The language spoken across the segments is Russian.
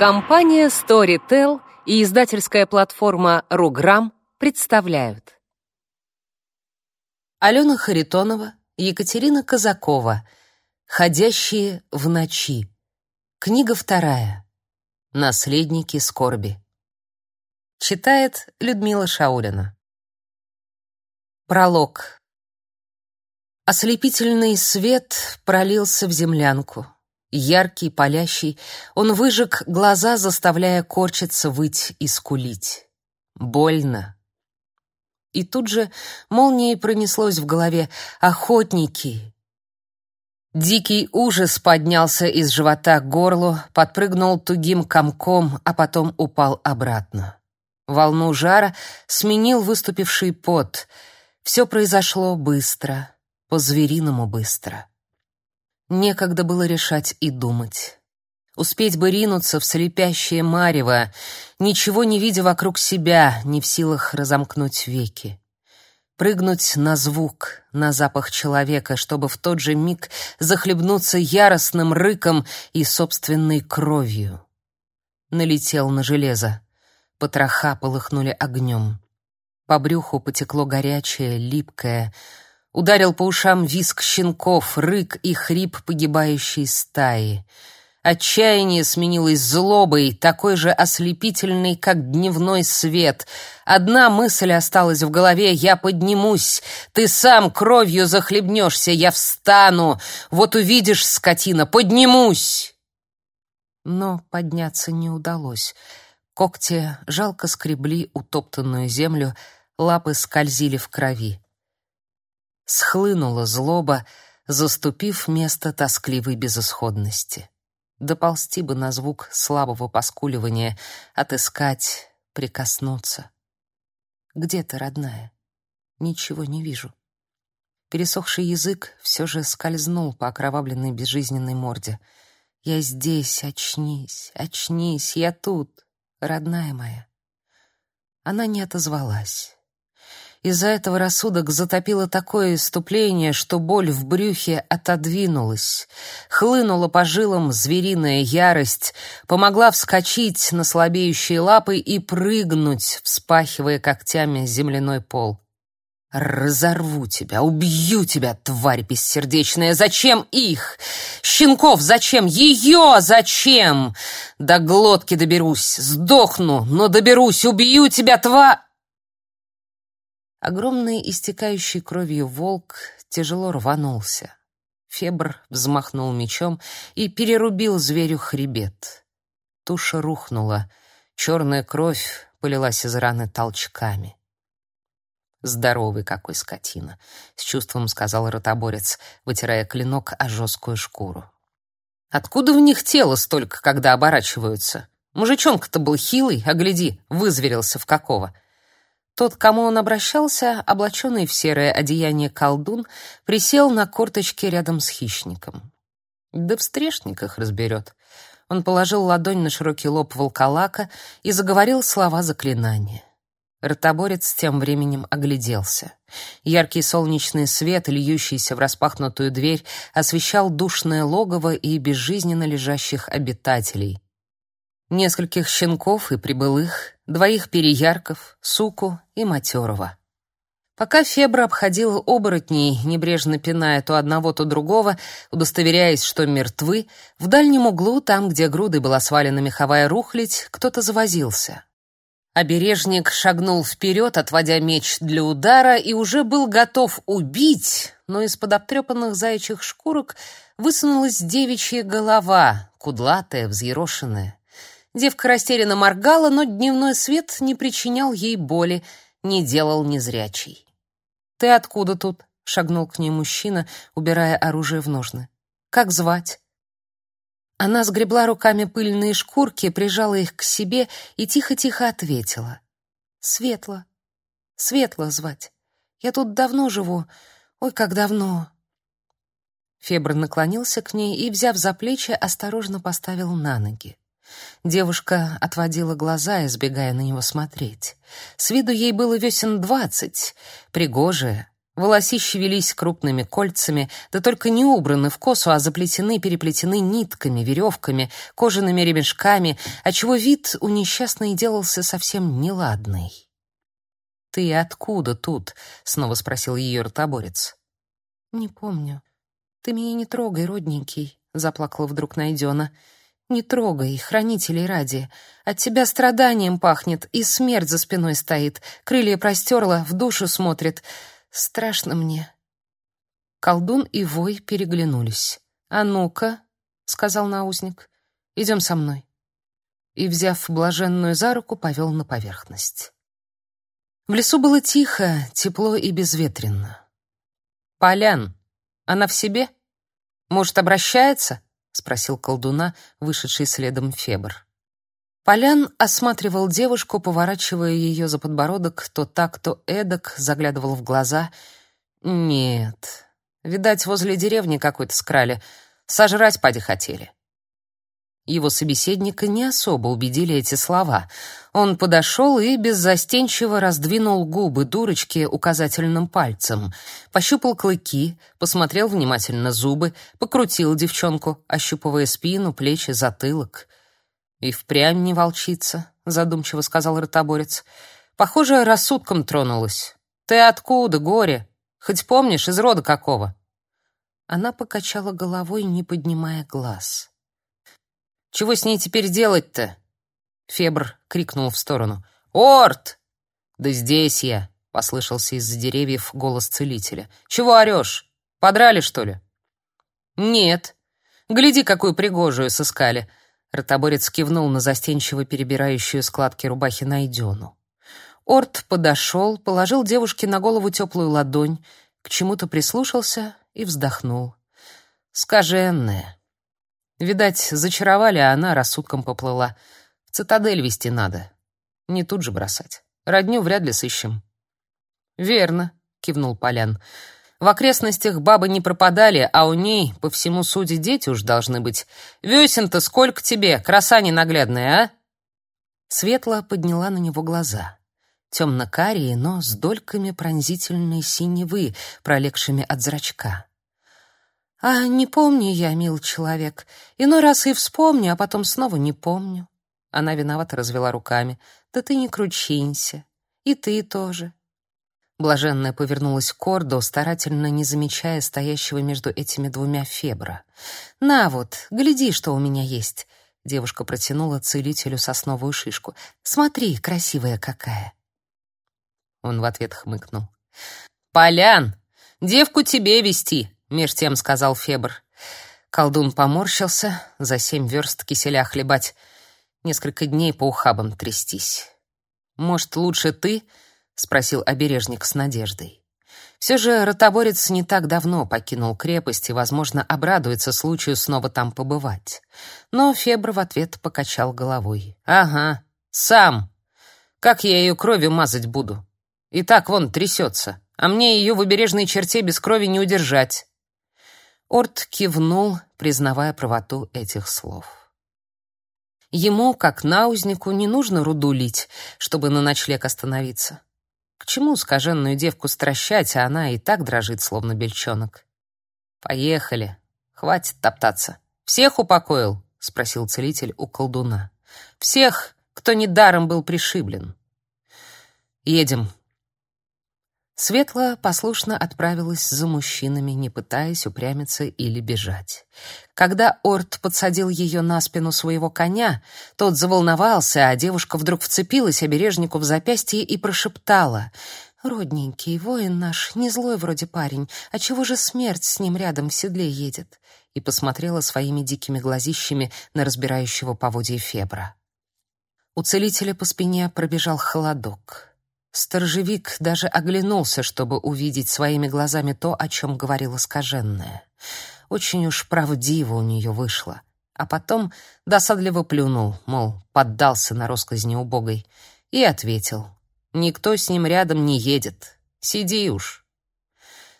Компания Storytel и издательская платформа Руграм представляют. Алена Харитонова, Екатерина Казакова. Ходящие в ночи. Книга вторая. Наследники скорби. Читает Людмила Шаулина. Пролог. Ослепительный свет пролился в землянку. Яркий, палящий, он выжег глаза, заставляя корчиться, выть и скулить. Больно. И тут же молнией пронеслось в голове «Охотники!». Дикий ужас поднялся из живота к горлу, подпрыгнул тугим комком, а потом упал обратно. Волну жара сменил выступивший пот. Все произошло быстро, по-звериному быстро. Некогда было решать и думать. Успеть бы ринуться в слепящее марево, ничего не видя вокруг себя, не в силах разомкнуть веки. Прыгнуть на звук, на запах человека, чтобы в тот же миг захлебнуться яростным рыком и собственной кровью. Налетел на железо. Потроха полыхнули огнем. По брюху потекло горячее, липкое, Ударил по ушам визг щенков, рык и хрип погибающей стаи. Отчаяние сменилось злобой, такой же ослепительной, как дневной свет. Одна мысль осталась в голове: я поднимусь. Ты сам кровью захлебнешься, я встану. Вот увидишь, скотина, поднимусь. Но подняться не удалось. Когти жалко скребли утоптанную землю, лапы скользили в крови схлынула злоба, заступив место тоскливой безысходности. Доползти бы на звук слабого поскуливания, отыскать, прикоснуться. Где ты, родная? Ничего не вижу. Пересохший язык все же скользнул по окровавленной безжизненной морде. Я здесь, очнись, очнись, я тут, родная моя. Она не отозвалась. Из-за этого рассудок затопило такое иступление, что боль в брюхе отодвинулась. Хлынула по жилам звериная ярость, помогла вскочить на слабеющие лапы и прыгнуть, вспахивая когтями земляной пол. «Разорву тебя, убью тебя, тварь бессердечная! Зачем их? Щенков зачем? Ее зачем? До глотки доберусь, сдохну, но доберусь, убью тебя, тварь!» Огромный истекающий кровью волк тяжело рванулся. Фебр взмахнул мечом и перерубил зверю хребет. Туша рухнула, черная кровь полилась из раны толчками. «Здоровый какой скотина!» — с чувством сказал ротоборец, вытирая клинок о жесткую шкуру. «Откуда в них тело столько, когда оборачиваются? Мужичонка-то был хилый, а гляди, вызверился в какого!» Тот, к кому он обращался, облаченный в серое одеяние колдун, присел на корточки рядом с хищником. Да в стрешниках разберет. Он положил ладонь на широкий лоб волколака и заговорил слова заклинания. Ротоборец тем временем огляделся. Яркий солнечный свет, льющийся в распахнутую дверь, освещал душное логово и безжизненно лежащих обитателей. Нескольких щенков и прибылых, двоих переярков, суку и матерого. Пока Фебра обходила оборотней, небрежно пиная то одного, то другого, удостоверяясь, что мертвы, в дальнем углу, там, где грудой была свалена меховая рухлядь, кто-то завозился. Обережник шагнул вперед, отводя меч для удара, и уже был готов убить, но из-под обтрепанных заячьих шкурок высунулась девичья голова, кудлатая, взъерошенная. Девка растерянно моргала, но дневной свет не причинял ей боли, не делал незрячей. «Ты откуда тут?» — шагнул к ней мужчина, убирая оружие в ножны. «Как звать?» Она сгребла руками пыльные шкурки, прижала их к себе и тихо-тихо ответила. «Светло. Светло звать. Я тут давно живу. Ой, как давно!» Фебр наклонился к ней и, взяв за плечи, осторожно поставил на ноги. Девушка отводила глаза, избегая на него смотреть. С виду ей было весен двадцать, пригожая, Волосищи велись крупными кольцами, да только не убраны в косу, а заплетены, переплетены нитками, веревками, кожаными ремешками, отчего вид у несчастной делался совсем неладный. «Ты откуда тут?» — снова спросил ее ротоборец. «Не помню. Ты меня не трогай, родненький», — заплакала вдруг Найдена. «Не трогай, хранителей ради. От тебя страданием пахнет, и смерть за спиной стоит. Крылья простерла, в душу смотрит. Страшно мне». Колдун и Вой переглянулись. «А ну-ка», — сказал наузник, — «идем со мной». И, взяв блаженную за руку, повел на поверхность. В лесу было тихо, тепло и безветренно. «Полян, она в себе? Может, обращается?» — спросил колдуна, вышедший следом Фебр. Полян осматривал девушку, поворачивая ее за подбородок то так, то эдак, заглядывал в глаза. «Нет, видать, возле деревни какой-то скрали. Сожрать поди хотели». Его собеседника не особо убедили эти слова. Он подошел и беззастенчиво раздвинул губы дурочки указательным пальцем, пощупал клыки, посмотрел внимательно зубы, покрутил девчонку, ощупывая спину, плечи, затылок. «И впрямь не волчица», — задумчиво сказал ротоборец. «Похоже, рассудком тронулась. Ты откуда, горе? Хоть помнишь, из рода какого?» Она покачала головой, не поднимая глаз. Чего с ней теперь делать-то? Фебр крикнул в сторону. Орт! Да здесь я, послышался из-за деревьев голос целителя. Чего орешь? Подрали, что ли? Нет. Гляди, какую пригожую сыскали. Ротоборец кивнул на застенчиво перебирающую складки рубахи Найдену. Орт подошел, положил девушке на голову теплую ладонь, к чему-то прислушался и вздохнул. Скаженная. Видать, зачаровали, а она рассудком поплыла. В цитадель вести надо. Не тут же бросать. Родню вряд ли сыщем. Верно, кивнул Полян. В окрестностях бабы не пропадали, а у ней, по всему суде, дети уж должны быть. Весен-то сколько тебе, краса ненаглядная, а? Светла подняла на него глаза. Темно-карие, но с дольками пронзительной синевы, пролегшими от зрачка. А не помню я, мил человек. Иной раз и вспомню, а потом снова не помню. Она виновато развела руками. Да ты не кручинься. И ты тоже. Блаженная повернулась к Кордо, старательно не замечая стоящего между этими двумя Фебра. «На вот, гляди, что у меня есть». Девушка протянула целителю сосновую шишку. «Смотри, красивая какая». Он в ответ хмыкнул. «Полян, девку тебе вести!» Меж тем сказал Фебр. Колдун поморщился, за семь верст киселя хлебать, несколько дней по ухабам трястись. «Может, лучше ты?» — спросил обережник с надеждой. Все же ротоборец не так давно покинул крепость и, возможно, обрадуется случаю снова там побывать. Но Фебр в ответ покачал головой. «Ага, сам. Как я ее кровью мазать буду? И так вон трясется, а мне ее в обережной черте без крови не удержать». Орт кивнул, признавая правоту этих слов. Ему, как наузнику, не нужно руду лить, чтобы на ночлег остановиться. К чему скаженную девку стращать, а она и так дрожит, словно бельчонок? Поехали. Хватит топтаться. Всех упокоил? спросил целитель у колдуна. Всех, кто недаром был пришиблен. Едем, Светла послушно отправилась за мужчинами, не пытаясь упрямиться или бежать. Когда Орт подсадил ее на спину своего коня, тот заволновался, а девушка вдруг вцепилась обережнику в запястье и прошептала: "Родненький, воин наш, не злой вроде парень, а чего же смерть с ним рядом в седле едет?" и посмотрела своими дикими глазищами на разбирающего поводья Фебра. У целителя по спине пробежал холодок. Сторожевик даже оглянулся, чтобы увидеть своими глазами то, о чем говорила скаженная. Очень уж правдиво у нее вышло. А потом досадливо плюнул, мол, поддался на росказни убогой, и ответил: "Никто с ним рядом не едет. Сиди уж".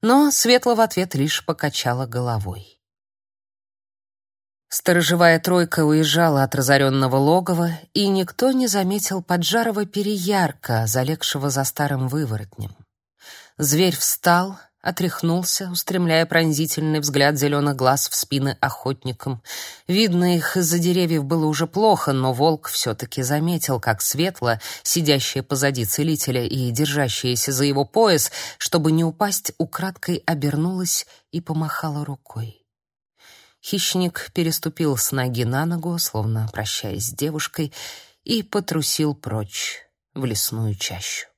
Но Светла в ответ лишь покачала головой. Сторожевая тройка уезжала от разоренного логова, и никто не заметил поджарого переярка, залегшего за старым выворотнем. Зверь встал, отряхнулся, устремляя пронзительный взгляд зеленых глаз в спины охотникам. Видно, их из-за деревьев было уже плохо, но волк все-таки заметил, как светло, сидящая позади целителя и держащаяся за его пояс, чтобы не упасть, украдкой обернулась и помахала рукой. Хищник переступил с ноги на ногу, словно прощаясь с девушкой, и потрусил прочь в лесную чащу.